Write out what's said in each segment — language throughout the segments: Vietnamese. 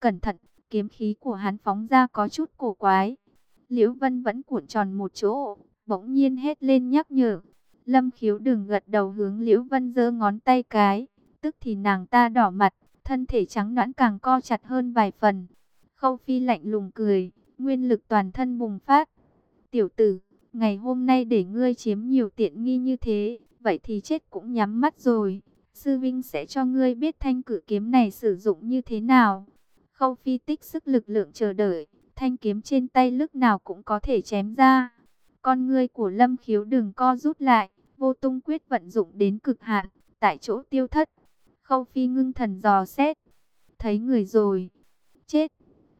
Cẩn thận, kiếm khí của hắn phóng ra có chút cổ quái. Liễu Vân vẫn cuộn tròn một chỗ, bỗng nhiên hét lên nhắc nhở. Lâm khiếu đừng gật đầu hướng Liễu Vân giơ ngón tay cái, tức thì nàng ta đỏ mặt, thân thể trắng nõn càng co chặt hơn vài phần. Khâu Phi lạnh lùng cười, nguyên lực toàn thân bùng phát. Tiểu tử, ngày hôm nay để ngươi chiếm nhiều tiện nghi như thế, vậy thì chết cũng nhắm mắt rồi. Sư Vinh sẽ cho ngươi biết thanh cử kiếm này sử dụng như thế nào. Khâu Phi tích sức lực lượng chờ đợi, thanh kiếm trên tay lúc nào cũng có thể chém ra. Con ngươi của Lâm Khiếu đừng co rút lại, vô tung quyết vận dụng đến cực hạn, tại chỗ tiêu thất. Khâu Phi ngưng thần dò xét, thấy người rồi, chết.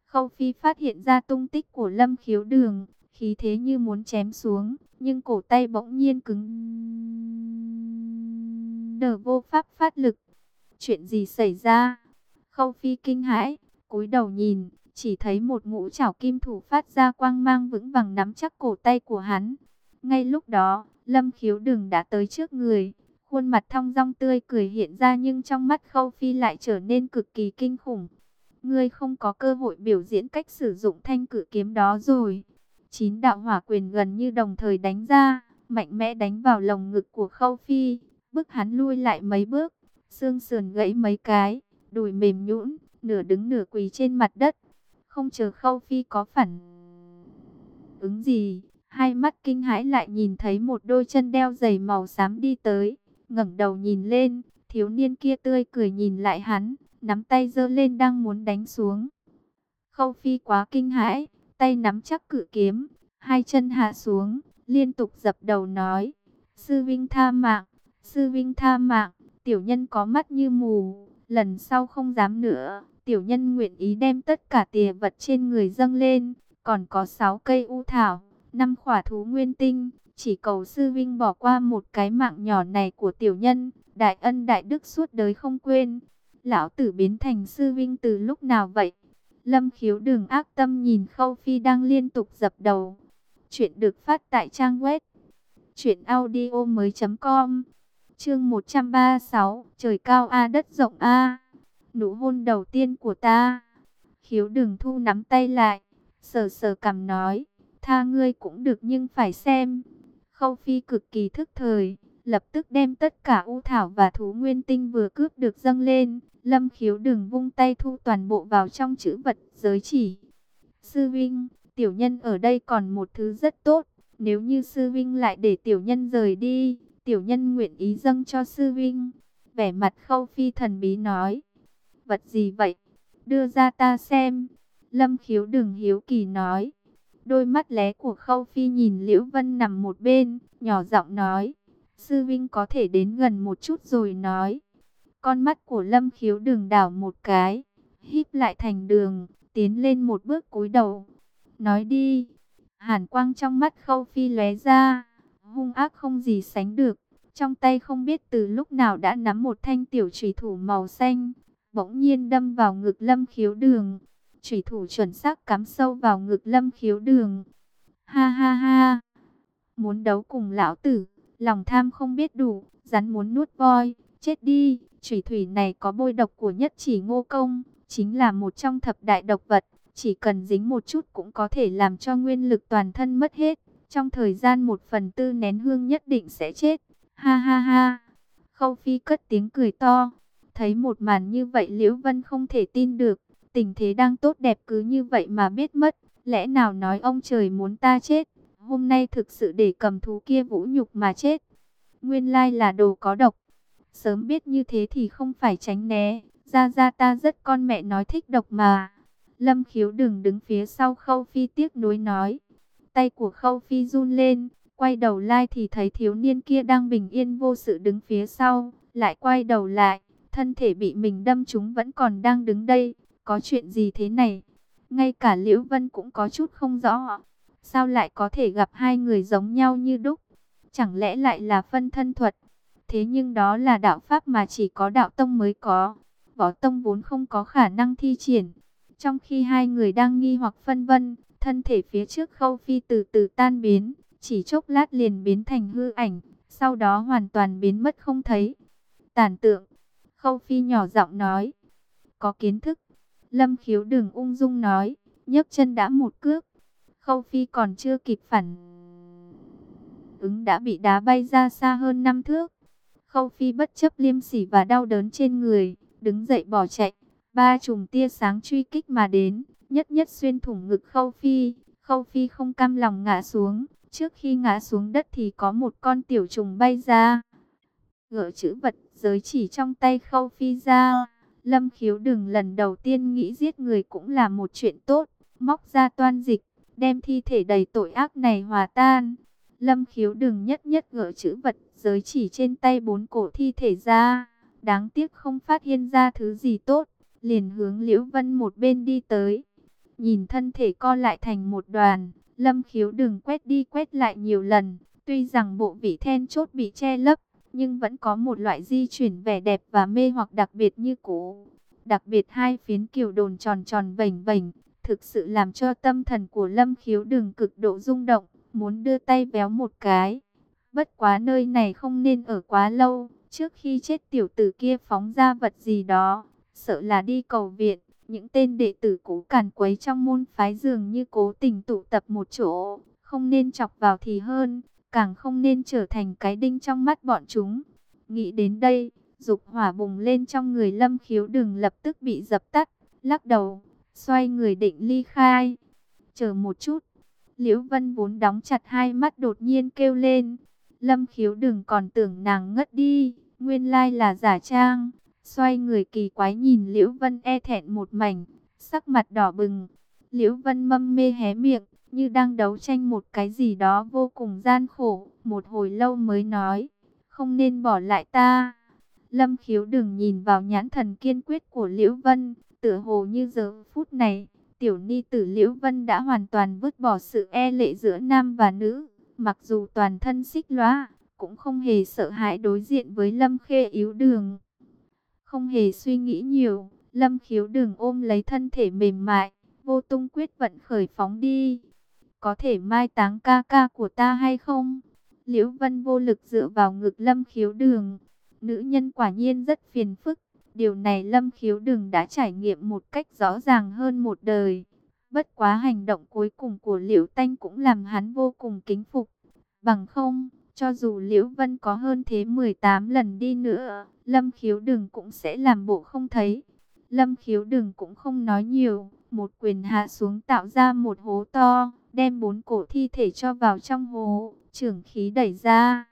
Khâu Phi phát hiện ra tung tích của Lâm Khiếu Đường, khí thế như muốn chém xuống, nhưng cổ tay bỗng nhiên cứng đờ vô pháp phát lực. Chuyện gì xảy ra? Khâu Phi kinh hãi, cúi đầu nhìn, chỉ thấy một ngũ chảo kim thủ phát ra quang mang vững vàng nắm chắc cổ tay của hắn. Ngay lúc đó, Lâm Khiếu Đường đã tới trước người, khuôn mặt thong dong tươi cười hiện ra nhưng trong mắt Khâu Phi lại trở nên cực kỳ kinh khủng. Ngươi không có cơ hội biểu diễn cách sử dụng thanh cử kiếm đó rồi. Chín đạo hỏa quyền gần như đồng thời đánh ra, mạnh mẽ đánh vào lồng ngực của Khâu Phi, bức hắn lui lại mấy bước, xương sườn gãy mấy cái, đùi mềm nhũn, nửa đứng nửa quỳ trên mặt đất. Không chờ Khâu Phi có phản ứng gì, hai mắt kinh hãi lại nhìn thấy một đôi chân đeo giày màu xám đi tới, ngẩng đầu nhìn lên, thiếu niên kia tươi cười nhìn lại hắn, nắm tay giơ lên đang muốn đánh xuống. Khâu Phi quá kinh hãi, tay nắm chắc cự kiếm, hai chân hạ xuống, liên tục dập đầu nói, Sư Vinh tha mạng, Sư Vinh tha mạng, tiểu nhân có mắt như mù, lần sau không dám nữa, tiểu nhân nguyện ý đem tất cả tìa vật trên người dâng lên, còn có 6 cây u thảo, năm khỏa thú nguyên tinh, chỉ cầu Sư Vinh bỏ qua một cái mạng nhỏ này của tiểu nhân, đại ân đại đức suốt đời không quên. Lão tử biến thành Sư Vinh từ lúc nào vậy? Lâm khiếu đường ác tâm nhìn Khâu Phi đang liên tục dập đầu. Chuyện được phát tại trang web audio mới com Chương 136 Trời cao A đất rộng A. Nụ hôn đầu tiên của ta. Khiếu đường thu nắm tay lại. Sờ sờ cầm nói Tha ngươi cũng được nhưng phải xem. Khâu Phi cực kỳ thức thời Lập tức đem tất cả u thảo và thú nguyên tinh vừa cướp được dâng lên. Lâm khiếu đừng vung tay thu toàn bộ vào trong chữ vật giới chỉ. Sư Vinh, tiểu nhân ở đây còn một thứ rất tốt. Nếu như Sư Vinh lại để tiểu nhân rời đi, tiểu nhân nguyện ý dâng cho Sư Vinh. Vẻ mặt khâu phi thần bí nói. Vật gì vậy? Đưa ra ta xem. Lâm khiếu đừng hiếu kỳ nói. Đôi mắt lé của khâu phi nhìn Liễu Vân nằm một bên, nhỏ giọng nói. Sư Vinh có thể đến gần một chút rồi nói. Con mắt của Lâm Khiếu đường đảo một cái, híp lại thành đường, tiến lên một bước cúi đầu. Nói đi, hàn quang trong mắt khâu phi lóe ra, hung ác không gì sánh được. Trong tay không biết từ lúc nào đã nắm một thanh tiểu trùy thủ màu xanh, bỗng nhiên đâm vào ngực Lâm Khiếu đường. Trùy thủ chuẩn xác cắm sâu vào ngực Lâm Khiếu đường. Ha ha ha, muốn đấu cùng lão tử, lòng tham không biết đủ, rắn muốn nuốt voi, chết đi. Trùy thủy này có bôi độc của nhất chỉ ngô công, chính là một trong thập đại độc vật. Chỉ cần dính một chút cũng có thể làm cho nguyên lực toàn thân mất hết. Trong thời gian một phần tư nén hương nhất định sẽ chết. Ha ha ha. Khâu Phi cất tiếng cười to. Thấy một màn như vậy Liễu Vân không thể tin được. Tình thế đang tốt đẹp cứ như vậy mà biết mất. Lẽ nào nói ông trời muốn ta chết. Hôm nay thực sự để cầm thú kia vũ nhục mà chết. Nguyên lai là đồ có độc. Sớm biết như thế thì không phải tránh né. Ra ra ta rất con mẹ nói thích độc mà. Lâm khiếu đừng đứng phía sau khâu phi tiếc nuối nói. Tay của khâu phi run lên. Quay đầu lại thì thấy thiếu niên kia đang bình yên vô sự đứng phía sau. Lại quay đầu lại. Thân thể bị mình đâm trúng vẫn còn đang đứng đây. Có chuyện gì thế này? Ngay cả Liễu Vân cũng có chút không rõ. Sao lại có thể gặp hai người giống nhau như đúc? Chẳng lẽ lại là phân thân thuật? Thế nhưng đó là đạo pháp mà chỉ có đạo tông mới có. Võ tông vốn không có khả năng thi triển. Trong khi hai người đang nghi hoặc phân vân, thân thể phía trước khâu phi từ từ tan biến. Chỉ chốc lát liền biến thành hư ảnh, sau đó hoàn toàn biến mất không thấy. Tản tượng, khâu phi nhỏ giọng nói. Có kiến thức, Lâm khiếu đừng ung dung nói, nhấc chân đã một cước. Khâu Phi còn chưa kịp phản ứng đã bị đá bay ra xa hơn năm thước. Khâu Phi bất chấp liêm sỉ và đau đớn trên người, đứng dậy bỏ chạy. Ba chùm tia sáng truy kích mà đến, nhất nhất xuyên thủng ngực Khâu Phi. Khâu Phi không cam lòng ngã xuống, trước khi ngã xuống đất thì có một con tiểu trùng bay ra. Gỡ chữ vật giới chỉ trong tay Khâu Phi ra. Lâm khiếu đừng lần đầu tiên nghĩ giết người cũng là một chuyện tốt. Móc ra toan dịch, đem thi thể đầy tội ác này hòa tan. Lâm khiếu đừng nhất nhất gỡ chữ vật giới chỉ trên tay bốn cổ thi thể ra. Đáng tiếc không phát hiện ra thứ gì tốt. Liền hướng Liễu Vân một bên đi tới. Nhìn thân thể co lại thành một đoàn. Lâm khiếu đừng quét đi quét lại nhiều lần. Tuy rằng bộ vị then chốt bị che lấp nhưng vẫn có một loại di chuyển vẻ đẹp và mê hoặc đặc biệt như cũ. Đặc biệt hai phiến kiều đồn tròn tròn vành vành, thực sự làm cho tâm thần của Lâm Khiếu đừng cực độ rung động, muốn đưa tay véo một cái. Bất quá nơi này không nên ở quá lâu, trước khi chết tiểu tử kia phóng ra vật gì đó, sợ là đi cầu viện. Những tên đệ tử cũ càn quấy trong môn phái dường như cố tình tụ tập một chỗ, không nên chọc vào thì hơn càng không nên trở thành cái đinh trong mắt bọn chúng. Nghĩ đến đây, dục hỏa bùng lên trong người lâm khiếu đừng lập tức bị dập tắt, lắc đầu, xoay người định ly khai. Chờ một chút, Liễu Vân vốn đóng chặt hai mắt đột nhiên kêu lên. Lâm khiếu đừng còn tưởng nàng ngất đi, nguyên lai là giả trang. Xoay người kỳ quái nhìn Liễu Vân e thẹn một mảnh, sắc mặt đỏ bừng. Liễu Vân mâm mê hé miệng, như đang đấu tranh một cái gì đó vô cùng gian khổ, một hồi lâu mới nói, không nên bỏ lại ta. Lâm khiếu đừng nhìn vào nhãn thần kiên quyết của Liễu Vân, tựa hồ như giờ phút này, tiểu ni tử Liễu Vân đã hoàn toàn vứt bỏ sự e lệ giữa nam và nữ, mặc dù toàn thân xích lóa cũng không hề sợ hãi đối diện với Lâm khê yếu đường. Không hề suy nghĩ nhiều, Lâm khiếu đừng ôm lấy thân thể mềm mại, vô tung quyết vận khởi phóng đi có thể mai táng ca ca của ta hay không? Liễu Vân vô lực dựa vào ngực Lâm Khiếu Đường. Nữ nhân quả nhiên rất phiền phức. Điều này Lâm Khiếu Đường đã trải nghiệm một cách rõ ràng hơn một đời. Bất quá hành động cuối cùng của Liễu Tanh cũng làm hắn vô cùng kính phục. Bằng không, cho dù Liễu Vân có hơn thế 18 lần đi nữa, Lâm Khiếu Đường cũng sẽ làm bộ không thấy. Lâm Khiếu Đường cũng không nói nhiều, một quyền hạ xuống tạo ra một hố to đem bốn cổ thi thể cho vào trong hố, trưởng khí đẩy ra.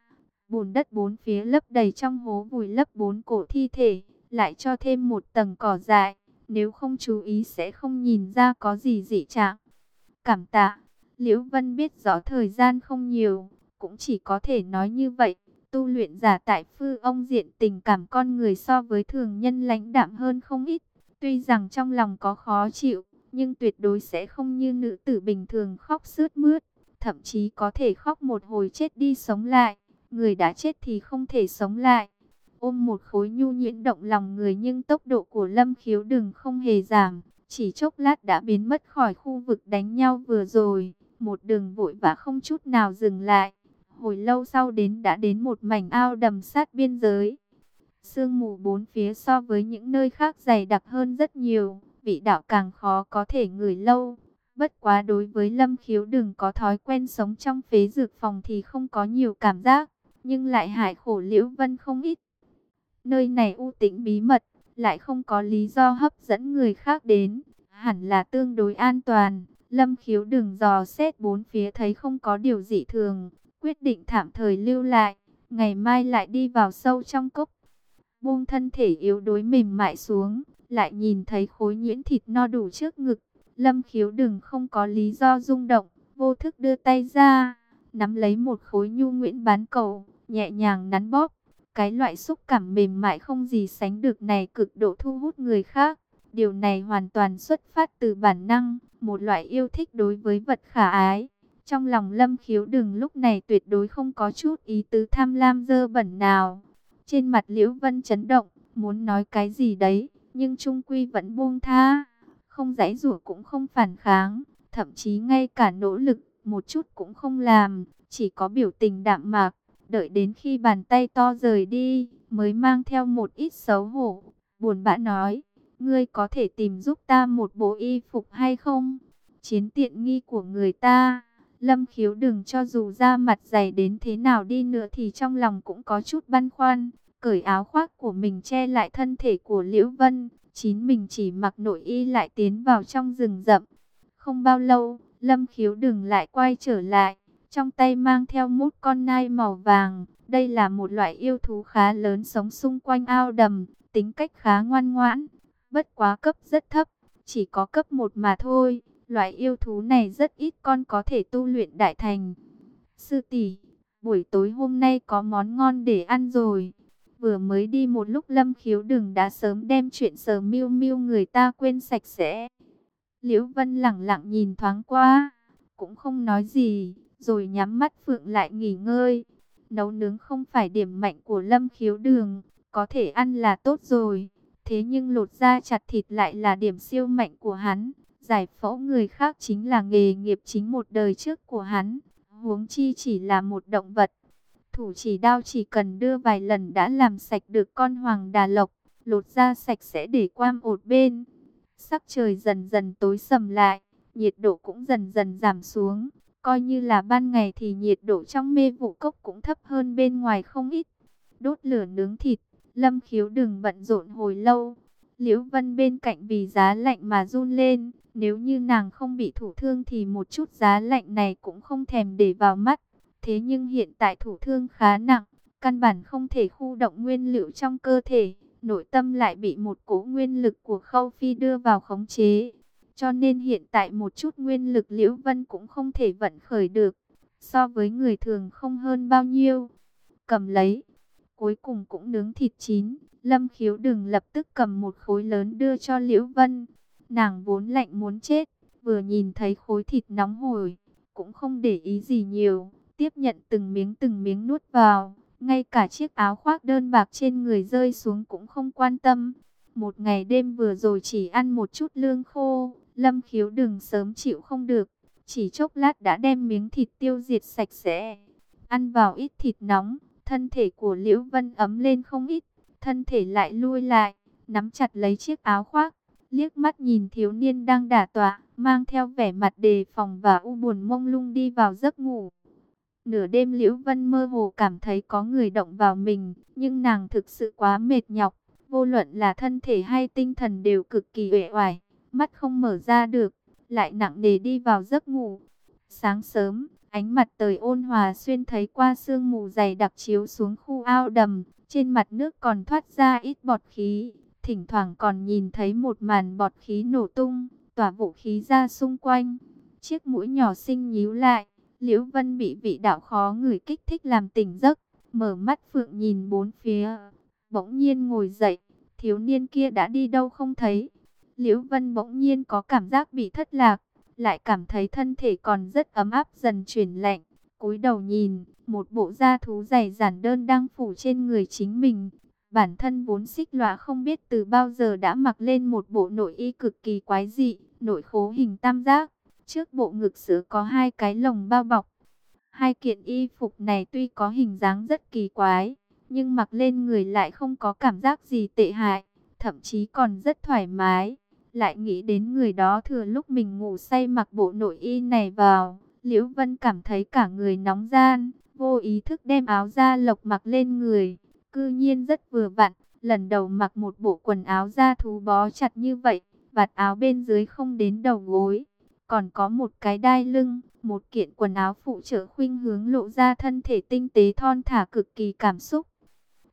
Bùn đất bốn phía lấp đầy trong hố vùi lấp bốn cổ thi thể, lại cho thêm một tầng cỏ dại, nếu không chú ý sẽ không nhìn ra có gì dị trạng. Cảm tạ, Liễu Vân biết rõ thời gian không nhiều, cũng chỉ có thể nói như vậy. Tu luyện giả tại phư ông diện tình cảm con người so với thường nhân lãnh đạm hơn không ít. Tuy rằng trong lòng có khó chịu, nhưng tuyệt đối sẽ không như nữ tử bình thường khóc sướt mướt, thậm chí có thể khóc một hồi chết đi sống lại, người đã chết thì không thể sống lại. Ôm một khối nhu nhuyễn động lòng người nhưng tốc độ của Lâm Khiếu đừng không hề giảm, chỉ chốc lát đã biến mất khỏi khu vực đánh nhau vừa rồi, một đường vội vã không chút nào dừng lại. Hồi lâu sau đến đã đến một mảnh ao đầm sát biên giới. Sương mù bốn phía so với những nơi khác dày đặc hơn rất nhiều vị đạo càng khó có thể ngửi lâu. Bất quá đối với Lâm Khiếu đừng có thói quen sống trong phế dược phòng thì không có nhiều cảm giác, nhưng lại hại khổ Liễu Vân không ít. Nơi này u tĩnh bí mật, lại không có lý do hấp dẫn người khác đến, hẳn là tương đối an toàn. Lâm Khiếu đừng dò xét bốn phía thấy không có điều dị thường, quyết định tạm thời lưu lại, ngày mai lại đi vào sâu trong cốc. Buông thân thể yếu đuối mềm mại xuống, lại nhìn thấy khối nhuyễn thịt no đủ trước ngực. Lâm khiếu đừng không có lý do rung động, vô thức đưa tay ra, nắm lấy một khối nhu nguyễn bán cầu, nhẹ nhàng nắn bóp. Cái loại xúc cảm mềm mại không gì sánh được này cực độ thu hút người khác. Điều này hoàn toàn xuất phát từ bản năng, một loại yêu thích đối với vật khả ái. Trong lòng lâm khiếu đừng lúc này tuyệt đối không có chút ý tứ tham lam dơ bẩn nào. Trên mặt liễu vân chấn động, muốn nói cái gì đấy, nhưng trung quy vẫn buông tha, không giãy rủa cũng không phản kháng, thậm chí ngay cả nỗ lực một chút cũng không làm, chỉ có biểu tình đạm mạc, đợi đến khi bàn tay to rời đi, mới mang theo một ít xấu hổ, buồn bã nói, ngươi có thể tìm giúp ta một bộ y phục hay không? Chiến tiện nghi của người ta. Lâm khiếu đừng cho dù da mặt dày đến thế nào đi nữa thì trong lòng cũng có chút băn khoăn. Cởi áo khoác của mình che lại thân thể của Liễu Vân. Chín mình chỉ mặc nội y lại tiến vào trong rừng rậm. Không bao lâu, Lâm khiếu đừng lại quay trở lại. Trong tay mang theo mút con nai màu vàng. Đây là một loại yêu thú khá lớn sống xung quanh ao đầm. Tính cách khá ngoan ngoãn. Bất quá cấp rất thấp. Chỉ có cấp 1 mà thôi. Loại yêu thú này rất ít con có thể tu luyện đại thành. Sư tỷ, buổi tối hôm nay có món ngon để ăn rồi. Vừa mới đi một lúc Lâm Khiếu đừng đã sớm đem chuyện sờ miêu miêu người ta quên sạch sẽ. Liễu Vân lặng lặng nhìn thoáng qua, cũng không nói gì, rồi nhắm mắt phượng lại nghỉ ngơi. Nấu nướng không phải điểm mạnh của Lâm Khiếu Đường, có thể ăn là tốt rồi. Thế nhưng lột da chặt thịt lại là điểm siêu mạnh của hắn. Giải phẫu người khác chính là nghề nghiệp chính một đời trước của hắn. Huống chi chỉ là một động vật. Thủ chỉ đao chỉ cần đưa vài lần đã làm sạch được con hoàng đà lộc. Lột da sạch sẽ để quam ột bên. Sắc trời dần dần tối sầm lại. Nhiệt độ cũng dần dần giảm xuống. Coi như là ban ngày thì nhiệt độ trong mê vụ cốc cũng thấp hơn bên ngoài không ít. Đốt lửa nướng thịt. Lâm khiếu đừng bận rộn hồi lâu. Liễu Vân bên cạnh vì giá lạnh mà run lên. Nếu như nàng không bị thủ thương thì một chút giá lạnh này cũng không thèm để vào mắt. Thế nhưng hiện tại thủ thương khá nặng, căn bản không thể khu động nguyên liệu trong cơ thể. Nội tâm lại bị một cố nguyên lực của khâu phi đưa vào khống chế. Cho nên hiện tại một chút nguyên lực liễu vân cũng không thể vận khởi được. So với người thường không hơn bao nhiêu. Cầm lấy. Cuối cùng cũng nướng thịt chín. Lâm khiếu đừng lập tức cầm một khối lớn đưa cho liễu vân. Nàng vốn lạnh muốn chết, vừa nhìn thấy khối thịt nóng hổi, cũng không để ý gì nhiều, tiếp nhận từng miếng từng miếng nuốt vào, ngay cả chiếc áo khoác đơn bạc trên người rơi xuống cũng không quan tâm. Một ngày đêm vừa rồi chỉ ăn một chút lương khô, lâm khiếu đừng sớm chịu không được, chỉ chốc lát đã đem miếng thịt tiêu diệt sạch sẽ. Ăn vào ít thịt nóng, thân thể của Liễu Vân ấm lên không ít, thân thể lại lui lại, nắm chặt lấy chiếc áo khoác, liếc mắt nhìn thiếu niên đang đả tọa, mang theo vẻ mặt đề phòng và u buồn mông lung đi vào giấc ngủ. Nửa đêm Liễu Vân mơ hồ cảm thấy có người động vào mình, nhưng nàng thực sự quá mệt nhọc, vô luận là thân thể hay tinh thần đều cực kỳ uể oải, mắt không mở ra được, lại nặng nề đi vào giấc ngủ. Sáng sớm, ánh mặt trời ôn hòa xuyên thấy qua sương mù dày đặc chiếu xuống khu ao đầm, trên mặt nước còn thoát ra ít bọt khí, Thỉnh thoảng còn nhìn thấy một màn bọt khí nổ tung, tỏa vũ khí ra xung quanh. Chiếc mũi nhỏ xinh nhíu lại, Liễu Vân bị vị đạo khó người kích thích làm tỉnh giấc, mở mắt phượng nhìn bốn phía, bỗng nhiên ngồi dậy, thiếu niên kia đã đi đâu không thấy. Liễu Vân bỗng nhiên có cảm giác bị thất lạc, lại cảm thấy thân thể còn rất ấm áp dần chuyển lạnh. cúi đầu nhìn, một bộ da thú dày giản đơn đang phủ trên người chính mình, Bản thân vốn xích lọa không biết từ bao giờ đã mặc lên một bộ nội y cực kỳ quái dị, nội khố hình tam giác. Trước bộ ngực sữa có hai cái lồng bao bọc. Hai kiện y phục này tuy có hình dáng rất kỳ quái, nhưng mặc lên người lại không có cảm giác gì tệ hại, thậm chí còn rất thoải mái. Lại nghĩ đến người đó thừa lúc mình ngủ say mặc bộ nội y này vào, Liễu Vân cảm thấy cả người nóng gian, vô ý thức đem áo da lộc mặc lên người Cư nhiên rất vừa vặn, lần đầu mặc một bộ quần áo da thú bó chặt như vậy, vạt áo bên dưới không đến đầu gối, còn có một cái đai lưng, một kiện quần áo phụ trợ khuynh hướng lộ ra thân thể tinh tế thon thả cực kỳ cảm xúc.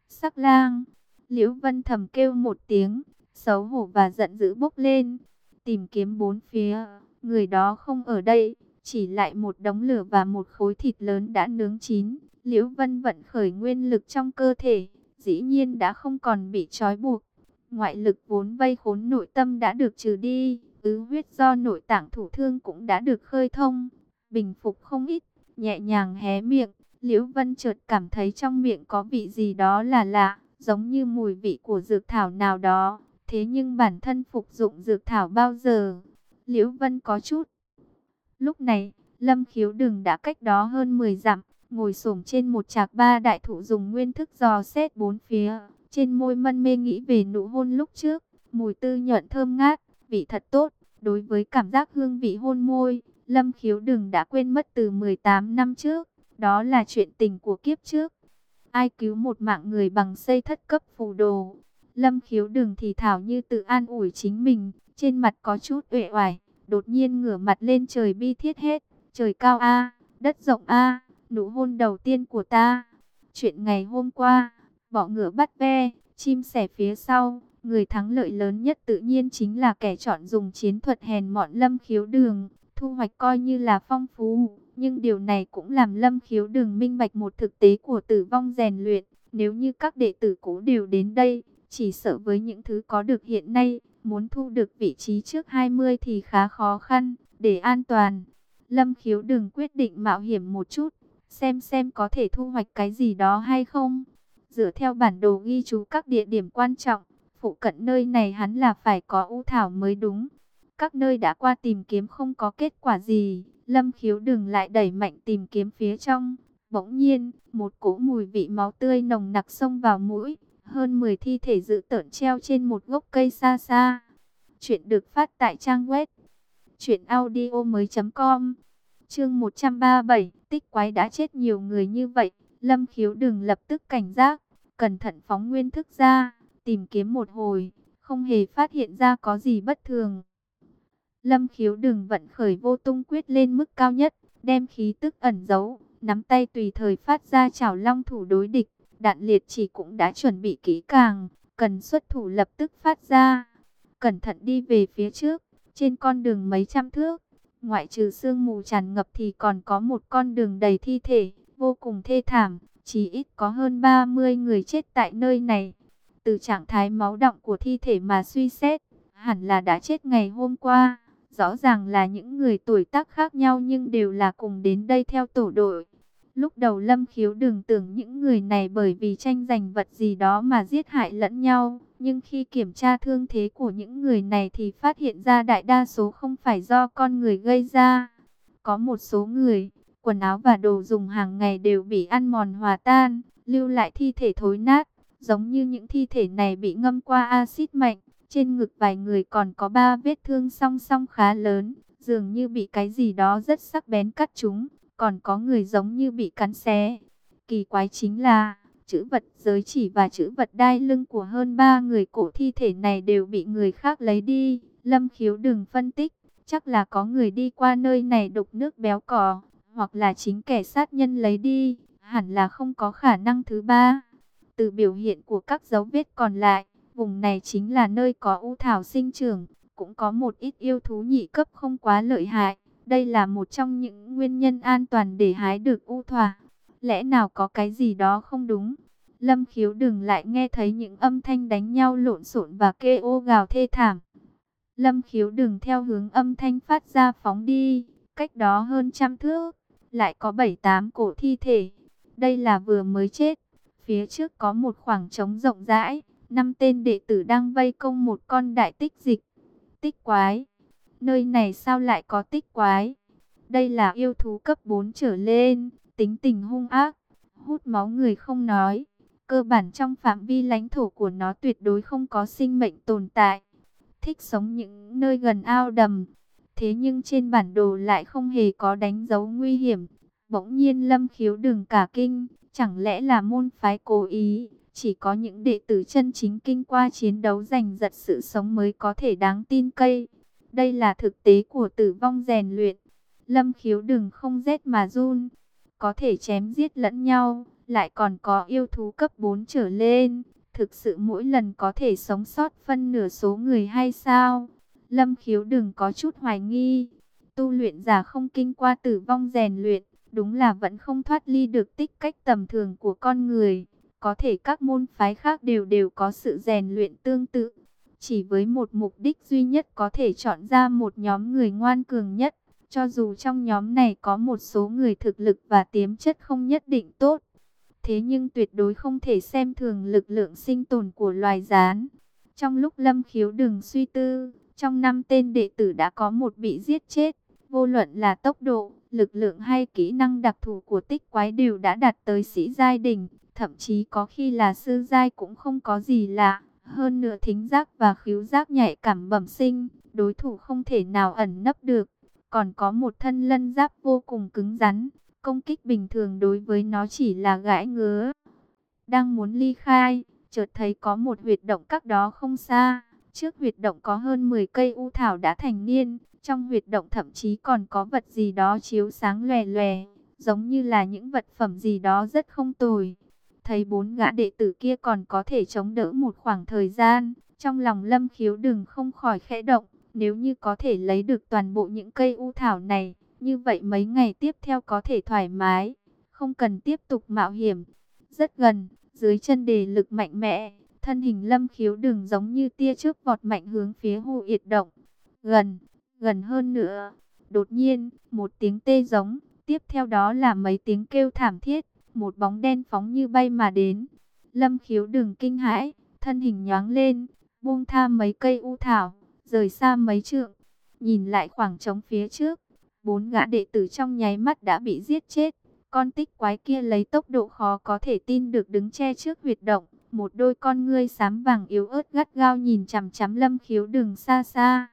Sắc lang, Liễu Vân thầm kêu một tiếng, xấu hổ và giận dữ bốc lên, tìm kiếm bốn phía, người đó không ở đây, chỉ lại một đống lửa và một khối thịt lớn đã nướng chín. Liễu Vân vận khởi nguyên lực trong cơ thể, dĩ nhiên đã không còn bị trói buộc. Ngoại lực vốn vây khốn nội tâm đã được trừ đi, ứ huyết do nội tạng thủ thương cũng đã được khơi thông, bình phục không ít, nhẹ nhàng hé miệng. Liễu Vân chợt cảm thấy trong miệng có vị gì đó là lạ, giống như mùi vị của dược thảo nào đó. Thế nhưng bản thân phục dụng dược thảo bao giờ? Liễu Vân có chút. Lúc này, Lâm Khiếu Đừng đã cách đó hơn 10 dặm, ngồi xổm trên một trạc ba đại thụ dùng nguyên thức dò xét bốn phía, trên môi mân mê nghĩ về nụ hôn lúc trước, mùi tư nhuận thơm ngát, vị thật tốt. Đối với cảm giác hương vị hôn môi, Lâm Khiếu đừng đã quên mất từ 18 năm trước, đó là chuyện tình của kiếp trước. Ai cứu một mạng người bằng xây thất cấp phù đồ. Lâm Khiếu đừng thì thảo như tự an ủi chính mình, trên mặt có chút uể oải, đột nhiên ngửa mặt lên trời bi thiết hết, trời cao a, đất rộng a, nụ hôn đầu tiên của ta. Chuyện ngày hôm qua, bỏ ngựa bắt ve, chim sẻ phía sau, người thắng lợi lớn nhất tự nhiên chính là kẻ chọn dùng chiến thuật hèn mọn Lâm Khiếu Đường, thu hoạch coi như là phong phú, nhưng điều này cũng làm Lâm Khiếu Đường minh bạch một thực tế của tử vong rèn luyện, nếu như các đệ tử cũ đều đến đây, chỉ sợ với những thứ có được hiện nay, muốn thu được vị trí trước 20 thì khá khó khăn, để an toàn. Lâm Khiếu Đường quyết định mạo hiểm một chút, xem xem có thể thu hoạch cái gì đó hay không. Dựa theo bản đồ ghi chú các địa điểm quan trọng, phụ cận nơi này hắn là phải có u thảo mới đúng. Các nơi đã qua tìm kiếm không có kết quả gì, Lâm Khiếu đừng lại đẩy mạnh tìm kiếm phía trong. Bỗng nhiên, một cỗ mùi vị máu tươi nồng nặc xông vào mũi, hơn 10 thi thể dự tợn treo trên một gốc cây xa xa. Chuyện được phát tại trang web truyệnaudiomoi.com. Chương 137, tích quái đã chết nhiều người như vậy, Lâm Khiếu đừng lập tức cảnh giác, cẩn thận phóng nguyên thức ra, tìm kiếm một hồi, không hề phát hiện ra có gì bất thường. Lâm khiếu đừng vận khởi vô tung quyết lên mức cao nhất, đem khí tức ẩn giấu, nắm tay tùy thời phát ra chảo long thủ đối địch, đạn liệt chỉ cũng đã chuẩn bị kỹ càng, cần xuất thủ lập tức phát ra. Cẩn thận đi về phía trước, trên con đường mấy trăm thước, ngoại trừ sương mù tràn ngập thì còn có một con đường đầy thi thể, vô cùng thê thảm, chỉ ít có hơn 30 người chết tại nơi này. Từ trạng thái máu động của thi thể mà suy xét, hẳn là đã chết ngày hôm qua. Rõ ràng là những người tuổi tác khác nhau nhưng đều là cùng đến đây theo tổ đội. Lúc đầu Lâm Khiếu đừng tưởng những người này bởi vì tranh giành vật gì đó mà giết hại lẫn nhau. Nhưng khi kiểm tra thương thế của những người này thì phát hiện ra đại đa số không phải do con người gây ra. Có một số người, quần áo và đồ dùng hàng ngày đều bị ăn mòn hòa tan, lưu lại thi thể thối nát. Giống như những thi thể này bị ngâm qua axit mạnh, trên ngực vài người còn có ba vết thương song song khá lớn, dường như bị cái gì đó rất sắc bén cắt chúng, còn có người giống như bị cắn xé. Kỳ quái chính là, chữ vật giới chỉ và chữ vật đai lưng của hơn ba người cổ thi thể này đều bị người khác lấy đi. Lâm khiếu đừng phân tích, chắc là có người đi qua nơi này đục nước béo cò, hoặc là chính kẻ sát nhân lấy đi, hẳn là không có khả năng thứ ba. Từ biểu hiện của các dấu vết còn lại, vùng này chính là nơi có u thảo sinh trưởng, cũng có một ít yêu thú nhị cấp không quá lợi hại. Đây là một trong những nguyên nhân an toàn để hái được u thỏa. Lẽ nào có cái gì đó không đúng? Lâm khiếu đừng lại nghe thấy những âm thanh đánh nhau lộn xộn và kê ô gào thê thảm. Lâm khiếu đừng theo hướng âm thanh phát ra phóng đi, cách đó hơn trăm thước, lại có bảy tám cổ thi thể. Đây là vừa mới chết, Phía trước có một khoảng trống rộng rãi, năm tên đệ tử đang vây công một con đại tích dịch. Tích quái. Nơi này sao lại có tích quái? Đây là yêu thú cấp 4 trở lên, tính tình hung ác, hút máu người không nói. Cơ bản trong phạm vi lãnh thổ của nó tuyệt đối không có sinh mệnh tồn tại. Thích sống những nơi gần ao đầm. Thế nhưng trên bản đồ lại không hề có đánh dấu nguy hiểm. Bỗng nhiên lâm khiếu đường cả kinh, Chẳng lẽ là môn phái cố ý, chỉ có những đệ tử chân chính kinh qua chiến đấu giành giật sự sống mới có thể đáng tin cây. Đây là thực tế của tử vong rèn luyện. Lâm khiếu đừng không rét mà run, có thể chém giết lẫn nhau, lại còn có yêu thú cấp 4 trở lên. Thực sự mỗi lần có thể sống sót phân nửa số người hay sao? Lâm khiếu đừng có chút hoài nghi. Tu luyện giả không kinh qua tử vong rèn luyện, đúng là vẫn không thoát ly được tích cách tầm thường của con người. Có thể các môn phái khác đều đều có sự rèn luyện tương tự. Chỉ với một mục đích duy nhất có thể chọn ra một nhóm người ngoan cường nhất. Cho dù trong nhóm này có một số người thực lực và tiềm chất không nhất định tốt. Thế nhưng tuyệt đối không thể xem thường lực lượng sinh tồn của loài rán. Trong lúc lâm khiếu đừng suy tư, trong năm tên đệ tử đã có một bị giết chết. Vô luận là tốc độ, lực lượng hay kỹ năng đặc thù của tích quái đều đã đạt tới sĩ giai đỉnh, thậm chí có khi là sư giai cũng không có gì lạ. Hơn nữa thính giác và khiếu giác nhạy cảm bẩm sinh, đối thủ không thể nào ẩn nấp được. Còn có một thân lân giáp vô cùng cứng rắn, công kích bình thường đối với nó chỉ là gãi ngứa. Đang muốn ly khai, chợt thấy có một huyệt động cách đó không xa. Trước huyệt động có hơn 10 cây u thảo đã thành niên, trong huyệt động thậm chí còn có vật gì đó chiếu sáng lòe lòe, giống như là những vật phẩm gì đó rất không tồi. Thấy bốn gã đệ tử kia còn có thể chống đỡ một khoảng thời gian, trong lòng lâm khiếu đừng không khỏi khẽ động. Nếu như có thể lấy được toàn bộ những cây u thảo này, như vậy mấy ngày tiếp theo có thể thoải mái, không cần tiếp tục mạo hiểm. Rất gần, dưới chân đề lực mạnh mẽ, thân hình lâm khiếu đường giống như tia trước vọt mạnh hướng phía hồ yệt động. Gần, gần hơn nữa, đột nhiên, một tiếng tê giống, tiếp theo đó là mấy tiếng kêu thảm thiết, một bóng đen phóng như bay mà đến. Lâm khiếu đường kinh hãi, thân hình nhoáng lên, buông tha mấy cây u thảo, rời xa mấy trượng, nhìn lại khoảng trống phía trước, bốn gã đệ tử trong nháy mắt đã bị giết chết. Con tích quái kia lấy tốc độ khó có thể tin được đứng che trước huyệt động, một đôi con ngươi xám vàng yếu ớt gắt gao nhìn chằm chằm lâm khiếu đường xa xa.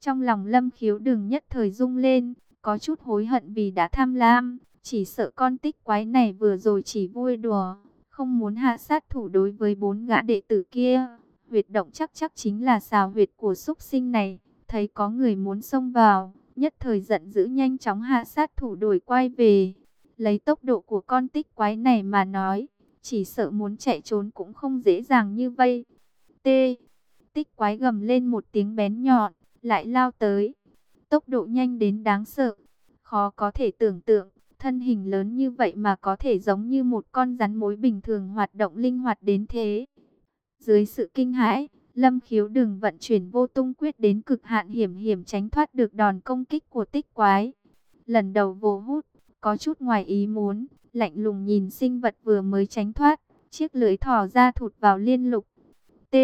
Trong lòng lâm khiếu đường nhất thời rung lên, có chút hối hận vì đã tham lam, chỉ sợ con tích quái này vừa rồi chỉ vui đùa, không muốn hạ sát thủ đối với bốn gã đệ tử kia. Huyệt động chắc chắc chính là xào huyệt của súc sinh này, thấy có người muốn xông vào, nhất thời giận dữ nhanh chóng hạ sát thủ đổi quay về. Lấy tốc độ của con tích quái này mà nói, chỉ sợ muốn chạy trốn cũng không dễ dàng như vậy. T. Tích quái gầm lên một tiếng bén nhọn, lại lao tới. Tốc độ nhanh đến đáng sợ, khó có thể tưởng tượng, thân hình lớn như vậy mà có thể giống như một con rắn mối bình thường hoạt động linh hoạt đến thế. Dưới sự kinh hãi, Lâm khiếu đừng vận chuyển vô tung quyết đến cực hạn hiểm hiểm tránh thoát được đòn công kích của tích quái. Lần đầu vô hút, có chút ngoài ý muốn, lạnh lùng nhìn sinh vật vừa mới tránh thoát, chiếc lưỡi thò ra thụt vào liên lục. T.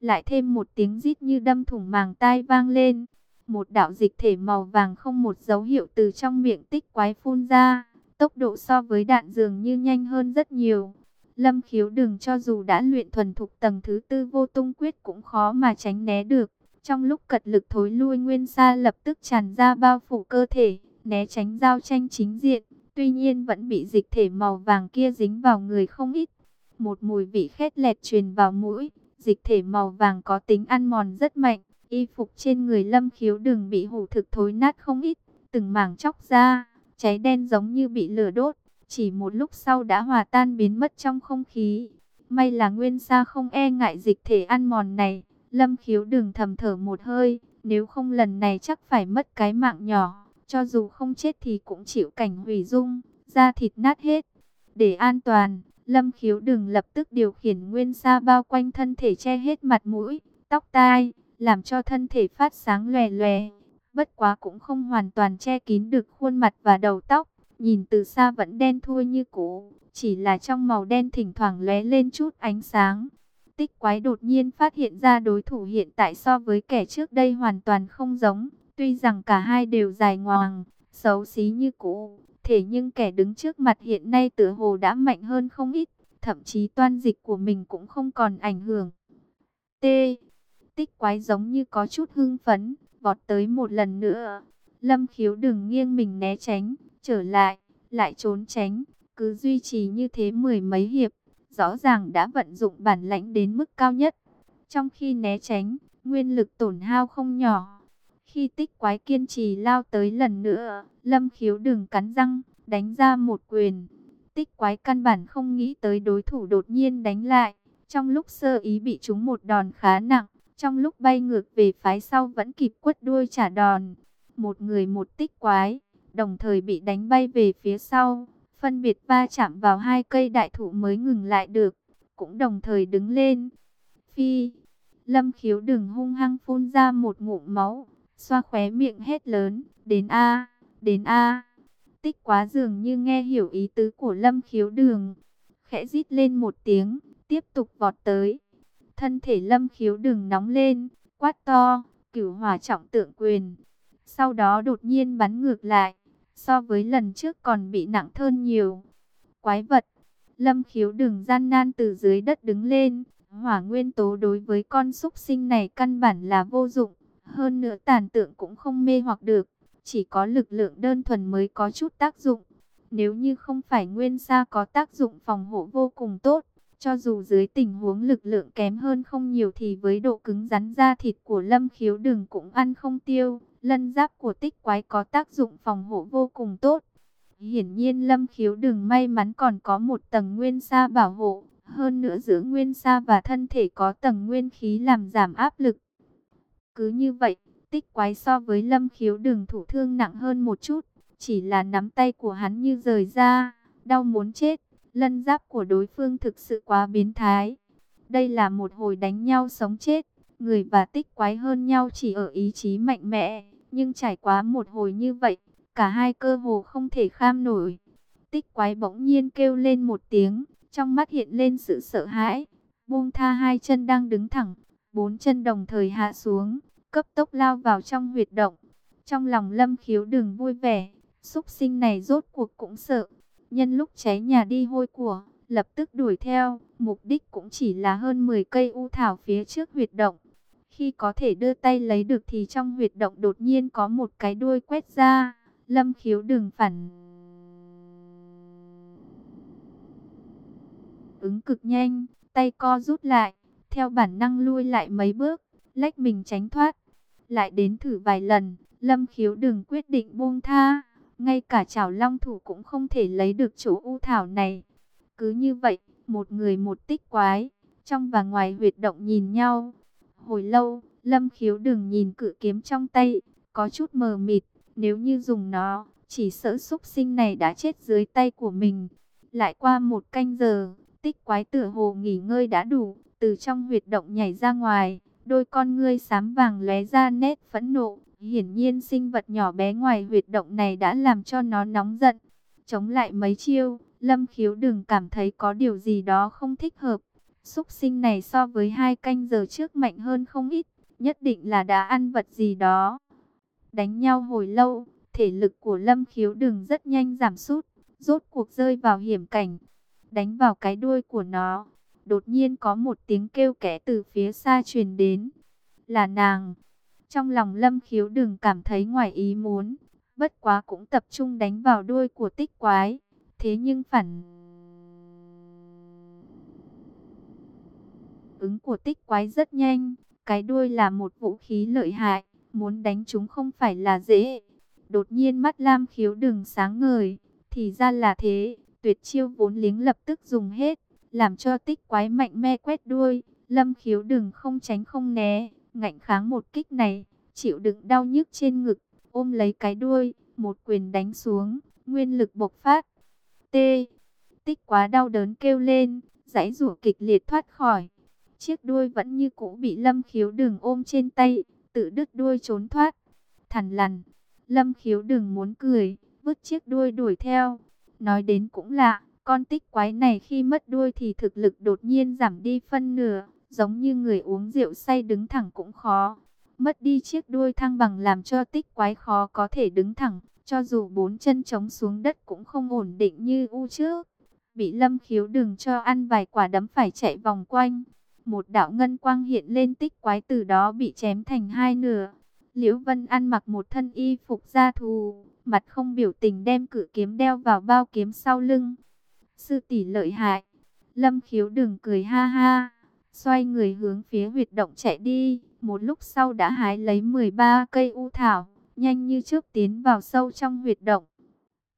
Lại thêm một tiếng rít như đâm thủng màng tai vang lên. Một đạo dịch thể màu vàng không một dấu hiệu từ trong miệng tích quái phun ra. Tốc độ so với đạn dường như nhanh hơn rất nhiều. Lâm khiếu đừng cho dù đã luyện thuần thục tầng thứ tư vô tung quyết cũng khó mà tránh né được. Trong lúc cật lực thối lui nguyên sa lập tức tràn ra bao phủ cơ thể, né tránh giao tranh chính diện. Tuy nhiên vẫn bị dịch thể màu vàng kia dính vào người không ít. Một mùi vị khét lẹt truyền vào mũi, dịch thể màu vàng có tính ăn mòn rất mạnh. Y phục trên người lâm khiếu đừng bị hủ thực thối nát không ít, từng mảng chóc ra, cháy đen giống như bị lửa đốt. Chỉ một lúc sau đã hòa tan biến mất trong không khí. May là Nguyên Sa không e ngại dịch thể ăn mòn này. Lâm khiếu đừng thầm thở một hơi. Nếu không lần này chắc phải mất cái mạng nhỏ. Cho dù không chết thì cũng chịu cảnh hủy dung. Da thịt nát hết. Để an toàn, Lâm khiếu đừng lập tức điều khiển Nguyên Sa bao quanh thân thể che hết mặt mũi, tóc tai. Làm cho thân thể phát sáng lòe lòe. Bất quá cũng không hoàn toàn che kín được khuôn mặt và đầu tóc nhìn từ xa vẫn đen thui như cũ, chỉ là trong màu đen thỉnh thoảng lóe lên chút ánh sáng. Tích quái đột nhiên phát hiện ra đối thủ hiện tại so với kẻ trước đây hoàn toàn không giống, tuy rằng cả hai đều dài ngoằng, xấu xí như cũ, thế nhưng kẻ đứng trước mặt hiện nay tựa hồ đã mạnh hơn không ít, thậm chí toan dịch của mình cũng không còn ảnh hưởng. T. Tích quái giống như có chút hưng phấn, vọt tới một lần nữa. Lâm khiếu đừng nghiêng mình né tránh, trở lại, lại trốn tránh, cứ duy trì như thế mười mấy hiệp, rõ ràng đã vận dụng bản lãnh đến mức cao nhất. Trong khi né tránh, nguyên lực tổn hao không nhỏ. Khi tích quái kiên trì lao tới lần nữa, lâm khiếu đừng cắn răng, đánh ra một quyền. Tích quái căn bản không nghĩ tới đối thủ đột nhiên đánh lại. Trong lúc sơ ý bị trúng một đòn khá nặng, trong lúc bay ngược về phái sau vẫn kịp quất đuôi trả đòn. Một người một tích quái, đồng thời bị đánh bay về phía sau, phân biệt va chạm vào hai cây đại thụ mới ngừng lại được, cũng đồng thời đứng lên. Phi, lâm khiếu đừng hung hăng phun ra một ngụm máu, xoa khóe miệng hết lớn, đến A, đến A. Tích quá dường như nghe hiểu ý tứ của lâm khiếu đường, khẽ rít lên một tiếng, tiếp tục vọt tới. Thân thể lâm khiếu đường nóng lên, quát to, cửu hỏa trọng tượng quyền. Sau đó đột nhiên bắn ngược lại, so với lần trước còn bị nặng hơn nhiều. Quái vật, lâm khiếu đừng gian nan từ dưới đất đứng lên, Hỏa nguyên tố đối với con súc sinh này căn bản là vô dụng, hơn nữa tàn tượng cũng không mê hoặc được, chỉ có lực lượng đơn thuần mới có chút tác dụng. Nếu như không phải nguyên sa có tác dụng phòng hộ vô cùng tốt, cho dù dưới tình huống lực lượng kém hơn không nhiều thì với độ cứng rắn da thịt của lâm khiếu đừng cũng ăn không tiêu. Lân giáp của tích quái có tác dụng phòng hộ vô cùng tốt. Hiển nhiên lâm khiếu đừng may mắn còn có một tầng nguyên sa bảo hộ. Hơn nữa giữa nguyên sa và thân thể có tầng nguyên khí làm giảm áp lực. Cứ như vậy, tích quái so với lâm khiếu đừng thủ thương nặng hơn một chút. Chỉ là nắm tay của hắn như rời ra, đau muốn chết. Lân giáp của đối phương thực sự quá biến thái. Đây là một hồi đánh nhau sống chết. Người và tích quái hơn nhau chỉ ở ý chí mạnh mẽ. Nhưng trải qua một hồi như vậy, cả hai cơ hồ không thể kham nổi. Tích quái bỗng nhiên kêu lên một tiếng, trong mắt hiện lên sự sợ hãi. Buông tha hai chân đang đứng thẳng, bốn chân đồng thời hạ xuống, cấp tốc lao vào trong huyệt động. Trong lòng lâm khiếu đừng vui vẻ, xúc sinh này rốt cuộc cũng sợ. Nhân lúc cháy nhà đi hôi của, lập tức đuổi theo, mục đích cũng chỉ là hơn 10 cây u thảo phía trước huyệt động. Khi có thể đưa tay lấy được thì trong huyệt động đột nhiên có một cái đuôi quét ra. Lâm khiếu đừng phản. Ứng cực nhanh, tay co rút lại, theo bản năng lui lại mấy bước, lách mình tránh thoát. Lại đến thử vài lần, lâm khiếu đừng quyết định buông tha. Ngay cả chảo long thủ cũng không thể lấy được chỗ u thảo này. Cứ như vậy, một người một tích quái, trong và ngoài huyệt động nhìn nhau. Hồi lâu, Lâm Khiếu đừng nhìn cự kiếm trong tay, có chút mờ mịt, nếu như dùng nó, chỉ sợ xúc sinh này đã chết dưới tay của mình. Lại qua một canh giờ, tích quái tựa hồ nghỉ ngơi đã đủ, từ trong huyệt động nhảy ra ngoài, đôi con ngươi xám vàng lóe ra nét phẫn nộ. Hiển nhiên sinh vật nhỏ bé ngoài huyệt động này đã làm cho nó nóng giận. Chống lại mấy chiêu, Lâm Khiếu đừng cảm thấy có điều gì đó không thích hợp. Xúc sinh này so với hai canh giờ trước mạnh hơn không ít, nhất định là đã ăn vật gì đó. Đánh nhau hồi lâu, thể lực của Lâm Khiếu đừng rất nhanh giảm sút, rốt cuộc rơi vào hiểm cảnh. Đánh vào cái đuôi của nó, đột nhiên có một tiếng kêu kẽ từ phía xa truyền đến. Là nàng. Trong lòng Lâm Khiếu đừng cảm thấy ngoài ý muốn, bất quá cũng tập trung đánh vào đuôi của tích quái. Thế nhưng phản ứng của tích quái rất nhanh, cái đuôi là một vũ khí lợi hại, muốn đánh chúng không phải là dễ. Đột nhiên mắt Lam khiếu đừng sáng ngời, thì ra là thế, tuyệt chiêu vốn liếng lập tức dùng hết, làm cho tích quái mạnh mẽ quét đuôi. Lâm khiếu đừng không tránh không né, ngạnh kháng một kích này, chịu đựng đau nhức trên ngực, ôm lấy cái đuôi, một quyền đánh xuống, nguyên lực bộc phát. T. Tích quá đau đớn kêu lên, giãy rủa kịch liệt thoát khỏi. Chiếc đuôi vẫn như cũ bị Lâm Khiếu Đừng ôm trên tay, tự đứt đuôi trốn thoát. Thằn lằn, Lâm Khiếu Đừng muốn cười, vứt chiếc đuôi đuổi theo. Nói đến cũng lạ, con tích quái này khi mất đuôi thì thực lực đột nhiên giảm đi phân nửa, giống như người uống rượu say đứng thẳng cũng khó. Mất đi chiếc đuôi thăng bằng làm cho tích quái khó có thể đứng thẳng, cho dù bốn chân chống xuống đất cũng không ổn định như u trước. Bị lâm khiếu đừng cho ăn vài quả đấm phải chạy vòng quanh. Một đạo ngân quang hiện lên tích quái từ đó bị chém thành hai nửa. Liễu Vân ăn mặc một thân y phục gia thù, mặt không biểu tình đem cử kiếm đeo vào bao kiếm sau lưng. Sư tỷ lợi hại. Lâm khiếu đừng cười ha ha, xoay người hướng phía huyệt động chạy đi. Một lúc sau đã hái lấy 13 cây u thảo, nhanh như trước tiến vào sâu trong huyệt động.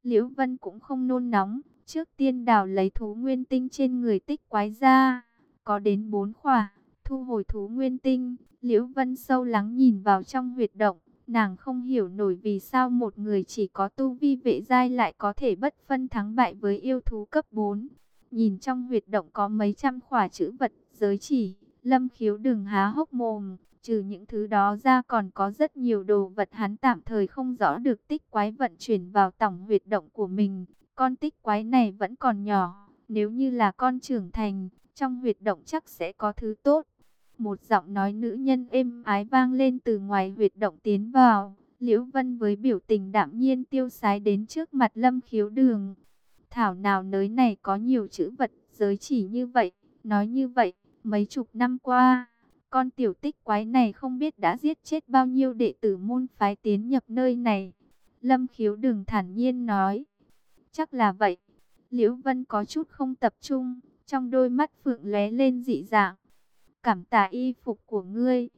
Liễu Vân cũng không nôn nóng, trước tiên đào lấy thú nguyên tinh trên người tích quái ra, có đến bốn khỏa, thu hồi thú nguyên tinh, Liễu Vân sâu lắng nhìn vào trong huyệt động, nàng không hiểu nổi vì sao một người chỉ có tu vi vệ giai lại có thể bất phân thắng bại với yêu thú cấp 4. Nhìn trong huyệt động có mấy trăm khỏa chữ vật, giới chỉ, lâm khiếu đừng há hốc mồm, Trừ những thứ đó ra còn có rất nhiều đồ vật hắn tạm thời không rõ được tích quái vận chuyển vào tổng huyệt động của mình. Con tích quái này vẫn còn nhỏ, nếu như là con trưởng thành, trong huyệt động chắc sẽ có thứ tốt. Một giọng nói nữ nhân êm ái vang lên từ ngoài huyệt động tiến vào. Liễu Vân với biểu tình đạm nhiên tiêu sái đến trước mặt lâm khiếu đường. Thảo nào nới này có nhiều chữ vật giới chỉ như vậy, nói như vậy, Mấy chục năm qua, con tiểu tích quái này không biết đã giết chết bao nhiêu đệ tử môn phái tiến nhập nơi này. Lâm khiếu đường thản nhiên nói. Chắc là vậy. Liễu Vân có chút không tập trung, trong đôi mắt phượng lóe lên dị dạng. Cảm tạ y phục của ngươi.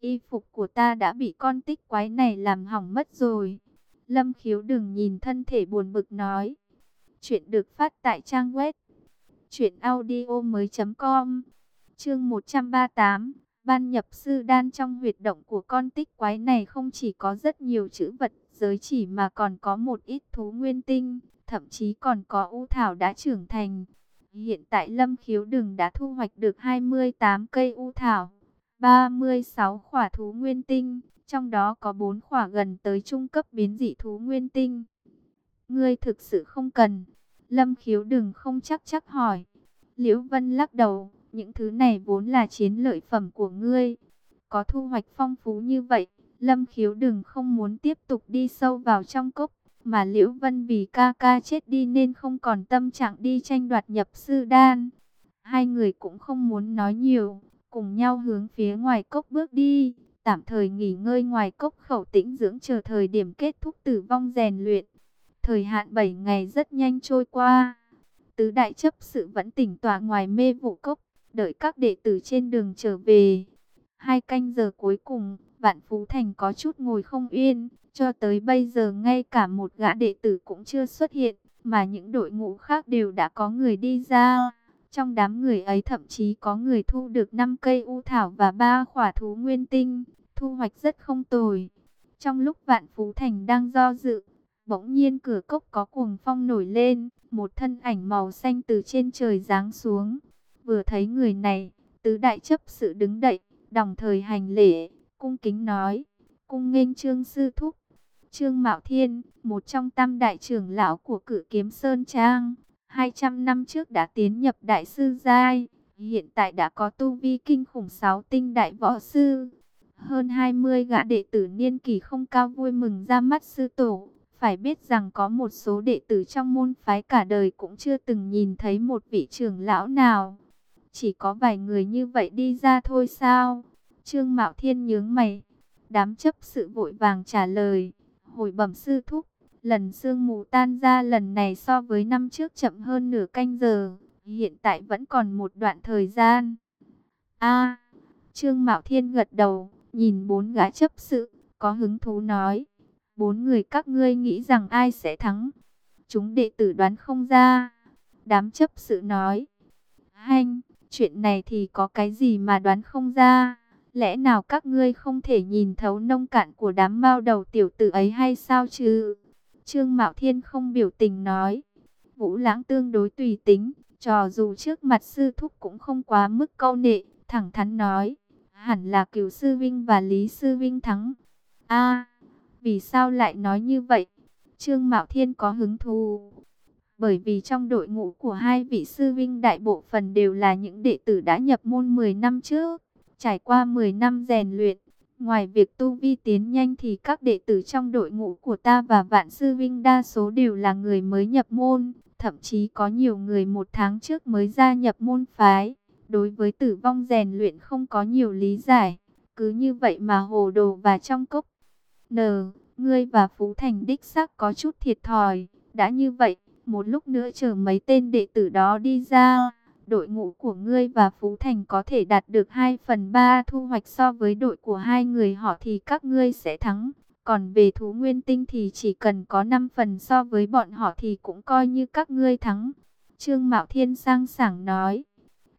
Y phục của ta đã bị con tích quái này làm hỏng mất rồi. Lâm khiếu đừng nhìn thân thể buồn bực nói. Chuyện được phát tại trang web. Chuyện audio mới com. Chương 138 Ban nhập sư đan trong huyệt động của con tích quái này không chỉ có rất nhiều chữ vật giới chỉ mà còn có một ít thú nguyên tinh, thậm chí còn có u thảo đã trưởng thành. Hiện tại Lâm Khiếu Đừng đã thu hoạch được 28 cây u thảo, 36 khỏa thú nguyên tinh, trong đó có 4 khỏa gần tới trung cấp biến dị thú nguyên tinh. Ngươi thực sự không cần. Lâm Khiếu Đừng không chắc chắc hỏi. Liễu Vân lắc đầu, những thứ này vốn là chiến lợi phẩm của ngươi. Có thu hoạch phong phú như vậy, Lâm khiếu đừng không muốn tiếp tục đi sâu vào trong cốc. Mà Liễu Vân vì ca ca chết đi nên không còn tâm trạng đi tranh đoạt nhập sư đan. Hai người cũng không muốn nói nhiều, cùng nhau hướng phía ngoài cốc bước đi. Tạm thời nghỉ ngơi ngoài cốc khẩu tĩnh dưỡng chờ thời điểm kết thúc tử vong rèn luyện. Thời hạn 7 ngày rất nhanh trôi qua. Tứ đại chấp sự vẫn tỉnh tỏa ngoài mê vụ cốc, đợi các đệ tử trên đường trở về. Hai canh giờ cuối cùng, Vạn Phú Thành có chút ngồi không yên, cho tới bây giờ ngay cả một gã đệ tử cũng chưa xuất hiện, mà những đội ngũ khác đều đã có người đi ra. Trong đám người ấy thậm chí có người thu được 5 cây u thảo và 3 khỏa thú nguyên tinh, thu hoạch rất không tồi. Trong lúc Vạn Phú Thành đang do dự, bỗng nhiên cửa cốc có cuồng phong nổi lên, một thân ảnh màu xanh từ trên trời giáng xuống. Vừa thấy người này, tứ đại chấp sự đứng đậy đồng thời hành lễ, cung kính nói, cung nghênh trương sư thúc. Trương Mạo Thiên, một trong tam đại trưởng lão của cử kiếm Sơn Trang, 200 năm trước đã tiến nhập đại sư giai, hiện tại đã có tu vi kinh khủng sáu tinh đại võ sư. Hơn 20 gã đệ tử niên kỳ không cao vui mừng ra mắt sư tổ. Phải biết rằng có một số đệ tử trong môn phái cả đời cũng chưa từng nhìn thấy một vị trưởng lão nào. Chỉ có vài người như vậy đi ra thôi sao? Trương Mạo Thiên nhướng mày. Đám chấp sự vội vàng trả lời. Hồi bẩm sư thúc, lần sương mù tan ra lần này so với năm trước chậm hơn nửa canh giờ. Hiện tại vẫn còn một đoạn thời gian. a Trương Mạo Thiên gật đầu, nhìn bốn gã chấp sự, có hứng thú nói. Bốn người các ngươi nghĩ rằng ai sẽ thắng? Chúng đệ tử đoán không ra. Đám chấp sự nói. Hanh, chuyện này thì có cái gì mà đoán không ra? Lẽ nào các ngươi không thể nhìn thấu nông cạn của đám mao đầu tiểu tử ấy hay sao chứ? Trương Mạo Thiên không biểu tình nói. Vũ Lãng tương đối tùy tính, trò dù trước mặt sư thúc cũng không quá mức câu nệ, thẳng thắn nói. Hẳn là cửu sư Vinh và Lý sư Vinh thắng. a vì sao lại nói như vậy? Trương Mạo Thiên có hứng thú. Bởi vì trong đội ngũ của hai vị sư vinh đại bộ phần đều là những đệ tử đã nhập môn 10 năm trước. Trải qua 10 năm rèn luyện, ngoài việc tu vi tiến nhanh thì các đệ tử trong đội ngũ của ta và vạn sư vinh đa số đều là người mới nhập môn. Thậm chí có nhiều người một tháng trước mới gia nhập môn phái. Đối với tử vong rèn luyện không có nhiều lý giải. Cứ như vậy mà hồ đồ và trong cốc. N, ngươi và Phú Thành đích xác có chút thiệt thòi. Đã như vậy, một lúc nữa chờ mấy tên đệ tử đó đi ra, đội ngũ của ngươi và Phú Thành có thể đạt được 2 phần 3 thu hoạch so với đội của hai người họ thì các ngươi sẽ thắng. Còn về thú nguyên tinh thì chỉ cần có 5 phần so với bọn họ thì cũng coi như các ngươi thắng. Trương Mạo Thiên sang sảng nói.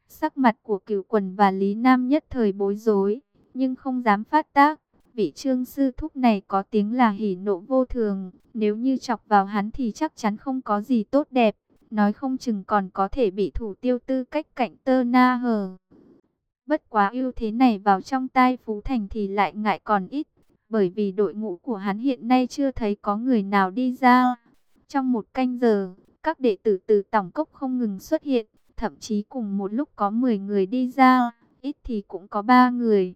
Sắc mặt của cửu quần và Lý Nam nhất thời bối rối, nhưng không dám phát tác vị trương sư thúc này có tiếng là hỉ nộ vô thường, nếu như chọc vào hắn thì chắc chắn không có gì tốt đẹp, nói không chừng còn có thể bị thủ tiêu tư cách cạnh tơ na hờ. Bất quá ưu thế này vào trong tai Phú Thành thì lại ngại còn ít, bởi vì đội ngũ của hắn hiện nay chưa thấy có người nào đi ra. Trong một canh giờ, các đệ tử từ tổng cốc không ngừng xuất hiện, thậm chí cùng một lúc có 10 người đi ra, ít thì cũng có 3 người.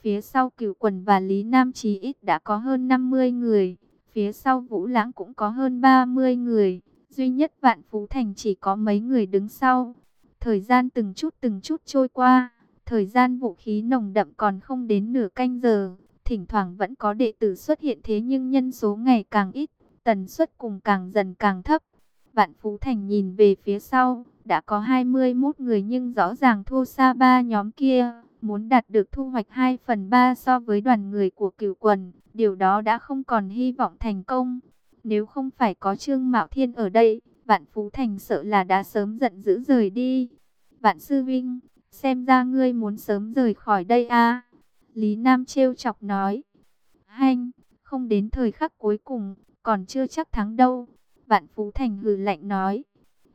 Phía sau cửu quần và Lý Nam Chí ít đã có hơn 50 người. Phía sau Vũ Lãng cũng có hơn 30 người. Duy nhất Vạn Phú Thành chỉ có mấy người đứng sau. Thời gian từng chút từng chút trôi qua. Thời gian vũ khí nồng đậm còn không đến nửa canh giờ, thỉnh thoảng vẫn có đệ tử xuất hiện thế nhưng nhân số ngày càng ít, tần suất cùng càng dần càng thấp. Vạn Phú Thành nhìn về phía sau, đã có 21 người nhưng rõ ràng thua xa ba nhóm kia, muốn đạt được thu hoạch 2 phần 3 so với đoàn người của cửu quần, điều đó đã không còn hy vọng thành công. Nếu không phải có Trương Mạo Thiên ở đây, Vạn Phú Thành sợ là đã sớm giận dữ rời đi. Vạn Sư Vinh, xem ra ngươi muốn sớm rời khỏi đây à? Lý Nam trêu chọc nói. Hanh, không đến thời khắc cuối cùng, còn chưa chắc thắng đâu. Vạn Phú Thành hừ lạnh nói.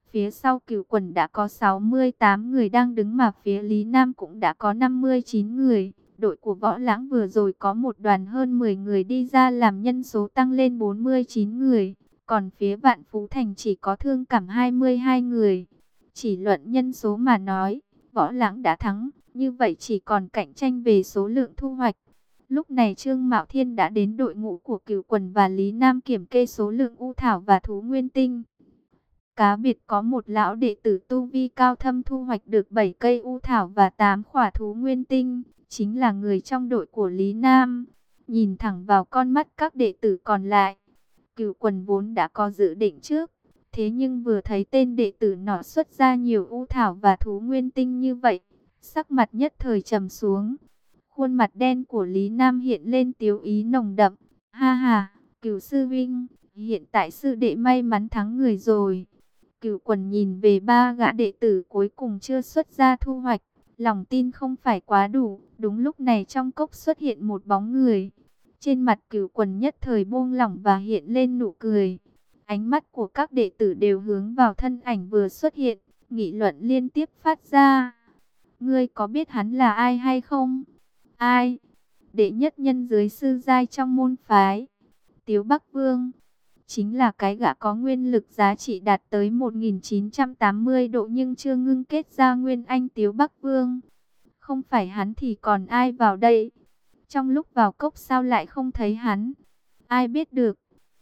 Phía sau cửu quần đã có 68 người đang đứng mà phía Lý Nam cũng đã có 59 người. Đội của Võ Lãng vừa rồi có một đoàn hơn 10 người đi ra làm nhân số tăng lên 49 người. Còn phía Vạn Phú Thành chỉ có thương cảm 22 người. Chỉ luận nhân số mà nói, Võ Lãng đã thắng. Như vậy chỉ còn cạnh tranh về số lượng thu hoạch. Lúc này Trương Mạo Thiên đã đến đội ngũ của cửu quần và Lý Nam kiểm kê số lượng u thảo và thú nguyên tinh. Cá biệt có một lão đệ tử tu vi cao thâm thu hoạch được 7 cây u thảo và 8 khỏa thú nguyên tinh, chính là người trong đội của Lý Nam. Nhìn thẳng vào con mắt các đệ tử còn lại, cựu quần vốn đã có dự định trước. Thế nhưng vừa thấy tên đệ tử nọ xuất ra nhiều u thảo và thú nguyên tinh như vậy, sắc mặt nhất thời trầm xuống. Khuôn mặt đen của Lý Nam hiện lên tiếu ý nồng đậm. Ha ha, cựu sư vinh, hiện tại sư đệ may mắn thắng người rồi. cựu quần nhìn về ba gã đệ tử cuối cùng chưa xuất ra thu hoạch. Lòng tin không phải quá đủ. Đúng lúc này trong cốc xuất hiện một bóng người. Trên mặt cửu quần nhất thời buông lỏng và hiện lên nụ cười. Ánh mắt của các đệ tử đều hướng vào thân ảnh vừa xuất hiện. Nghị luận liên tiếp phát ra. Ngươi có biết hắn là ai hay không? Ai? Đệ nhất nhân dưới sư giai trong môn phái. Tiếu Bắc Vương. Chính là cái gã có nguyên lực giá trị đạt tới 1980 độ nhưng chưa ngưng kết ra nguyên anh Tiếu Bắc Vương. Không phải hắn thì còn ai vào đây? Trong lúc vào cốc sao lại không thấy hắn? Ai biết được?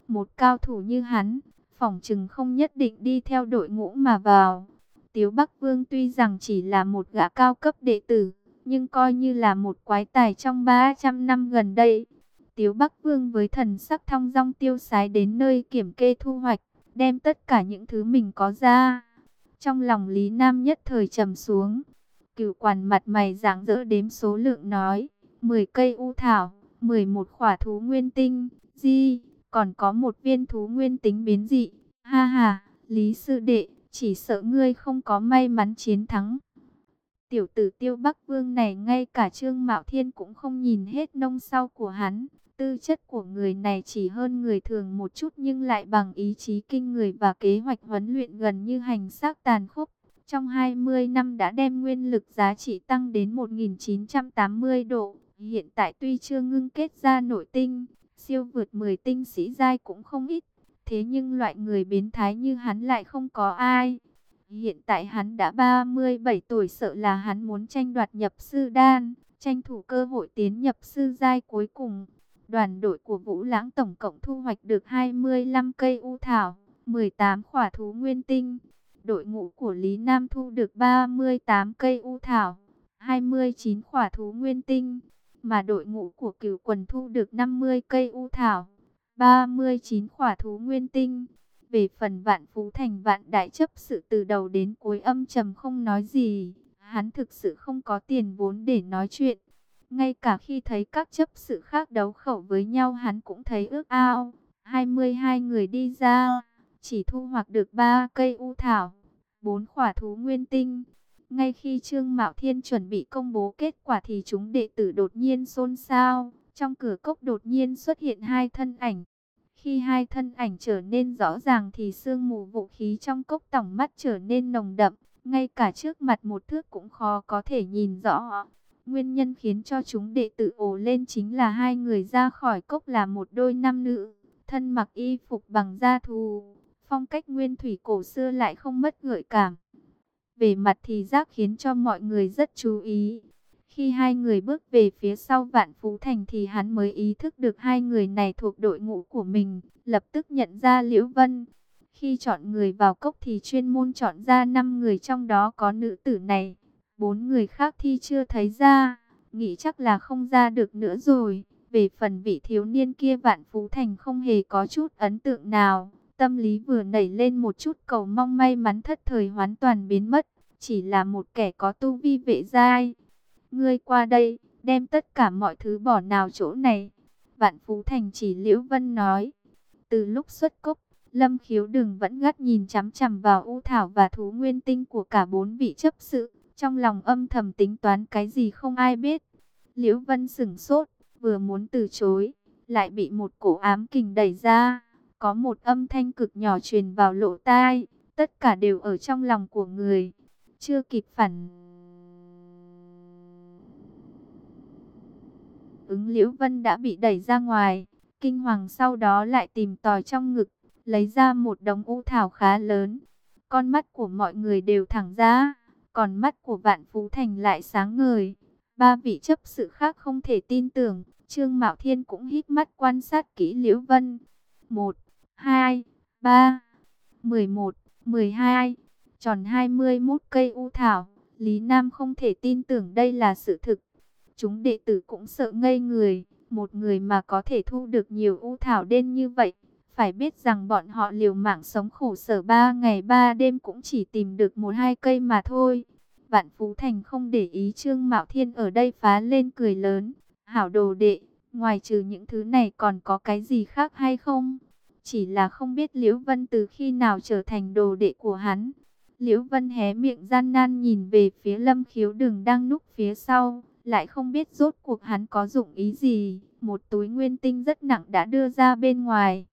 Một cao thủ như hắn, phỏng chừng không nhất định đi theo đội ngũ mà vào. Tiếu Bắc Vương tuy rằng chỉ là một gã cao cấp đệ tử, nhưng coi như là một quái tài trong 300 năm gần đây. Tiếu Bắc Vương với thần sắc thong dong tiêu sái đến nơi kiểm kê thu hoạch, đem tất cả những thứ mình có ra. Trong lòng Lý Nam nhất thời trầm xuống, cửu quản mặt mày dáng dỡ đếm số lượng nói, 10 cây u thảo, 11 khỏa thú nguyên tinh, di, còn có một viên thú nguyên tính biến dị. Ha ha, Lý Sư Đệ, chỉ sợ ngươi không có may mắn chiến thắng. Tiểu tử tiêu Bắc Vương này ngay cả Trương Mạo Thiên cũng không nhìn hết nông sau của hắn. Tư chất của người này chỉ hơn người thường một chút nhưng lại bằng ý chí kinh người và kế hoạch huấn luyện gần như hành xác tàn khốc. Trong 20 năm đã đem nguyên lực giá trị tăng đến 1980 độ. Hiện tại tuy chưa ngưng kết ra nội tinh, siêu vượt 10 tinh sĩ giai cũng không ít. Thế nhưng loại người biến thái như hắn lại không có ai. Hiện tại hắn đã 37 tuổi sợ là hắn muốn tranh đoạt nhập sư đan, tranh thủ cơ hội tiến nhập sư giai cuối cùng. Đoàn đội của Vũ Lãng tổng cộng thu hoạch được 25 cây u thảo, 18 khỏa thú nguyên tinh. Đội ngũ của Lý Nam thu được 38 cây u thảo, 29 khỏa thú nguyên tinh. Mà đội ngũ của cửu quần thu được 50 cây u thảo, 39 khỏa thú nguyên tinh. Về phần vạn phú thành vạn đại chấp sự từ đầu đến cuối âm trầm không nói gì. Hắn thực sự không có tiền vốn để nói chuyện. Ngay cả khi thấy các chấp sự khác đấu khẩu với nhau hắn cũng thấy ước ao. 22 người đi ra, chỉ thu hoạch được 3 cây u thảo, 4 khỏa thú nguyên tinh. Ngay khi Trương Mạo Thiên chuẩn bị công bố kết quả thì chúng đệ tử đột nhiên xôn xao. Trong cửa cốc đột nhiên xuất hiện hai thân ảnh. Khi hai thân ảnh trở nên rõ ràng thì sương mù vũ khí trong cốc tổng mắt trở nên nồng đậm. Ngay cả trước mặt một thước cũng khó có thể nhìn rõ. Nguyên nhân khiến cho chúng đệ tử ồ lên chính là hai người ra khỏi cốc là một đôi nam nữ. Thân mặc y phục bằng da thù. Phong cách nguyên thủy cổ xưa lại không mất gợi cảm. Về mặt thì giác khiến cho mọi người rất chú ý. Khi hai người bước về phía sau vạn phú thành thì hắn mới ý thức được hai người này thuộc đội ngũ của mình, lập tức nhận ra Liễu Vân. Khi chọn người vào cốc thì chuyên môn chọn ra 5 người trong đó có nữ tử này. Bốn người khác thi chưa thấy ra, nghĩ chắc là không ra được nữa rồi. Về phần vị thiếu niên kia vạn phú thành không hề có chút ấn tượng nào. Tâm lý vừa nảy lên một chút cầu mong may mắn thất thời hoàn toàn biến mất. Chỉ là một kẻ có tu vi vệ giai. Ngươi qua đây, đem tất cả mọi thứ bỏ nào chỗ này. Vạn Phú Thành chỉ Liễu Vân nói. Từ lúc xuất cốc, Lâm Khiếu Đừng vẫn ngắt nhìn chằm chằm vào u thảo và thú nguyên tinh của cả bốn vị chấp sự. Trong lòng âm thầm tính toán cái gì không ai biết. Liễu Vân sửng sốt, vừa muốn từ chối, lại bị một cổ ám kình đẩy ra. Có một âm thanh cực nhỏ truyền vào lỗ tai, tất cả đều ở trong lòng của người. Chưa kịp phản ứng Liễu Vân đã bị đẩy ra ngoài. Kinh hoàng sau đó lại tìm tòi trong ngực, lấy ra một đống u thảo khá lớn. Con mắt của mọi người đều thẳng ra, còn mắt của Vạn Phú Thành lại sáng ngời. Ba vị chấp sự khác không thể tin tưởng, Trương Mạo Thiên cũng hít mắt quan sát kỹ Liễu Vân. 1, 2, 3, 11, 12, tròn 21 cây u thảo. Lý Nam không thể tin tưởng đây là sự thực. Chúng đệ tử cũng sợ ngây người, một người mà có thể thu được nhiều u thảo đen như vậy. Phải biết rằng bọn họ liều mạng sống khổ sở ba ngày ba đêm cũng chỉ tìm được một hai cây mà thôi. Vạn Phú Thành không để ý Trương Mạo Thiên ở đây phá lên cười lớn. Hảo đồ đệ, ngoài trừ những thứ này còn có cái gì khác hay không? Chỉ là không biết Liễu Vân từ khi nào trở thành đồ đệ của hắn. Liễu Vân hé miệng gian nan nhìn về phía lâm khiếu đường đang núp phía sau. Lại không biết rốt cuộc hắn có dụng ý gì. Một túi nguyên tinh rất nặng đã đưa ra bên ngoài.